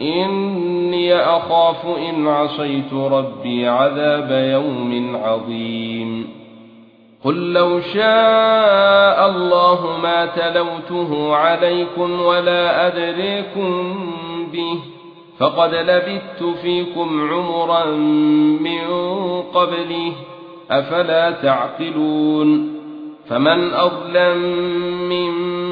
إني أخاف إن عصيت ربي عذاب يوم عظيم. قل لو شاء الله ما تلوته عليكم ولا أدريكم به فقد لبثت فيكم عمرا من قبله أفلا تعقلون. فمن أظلم ممن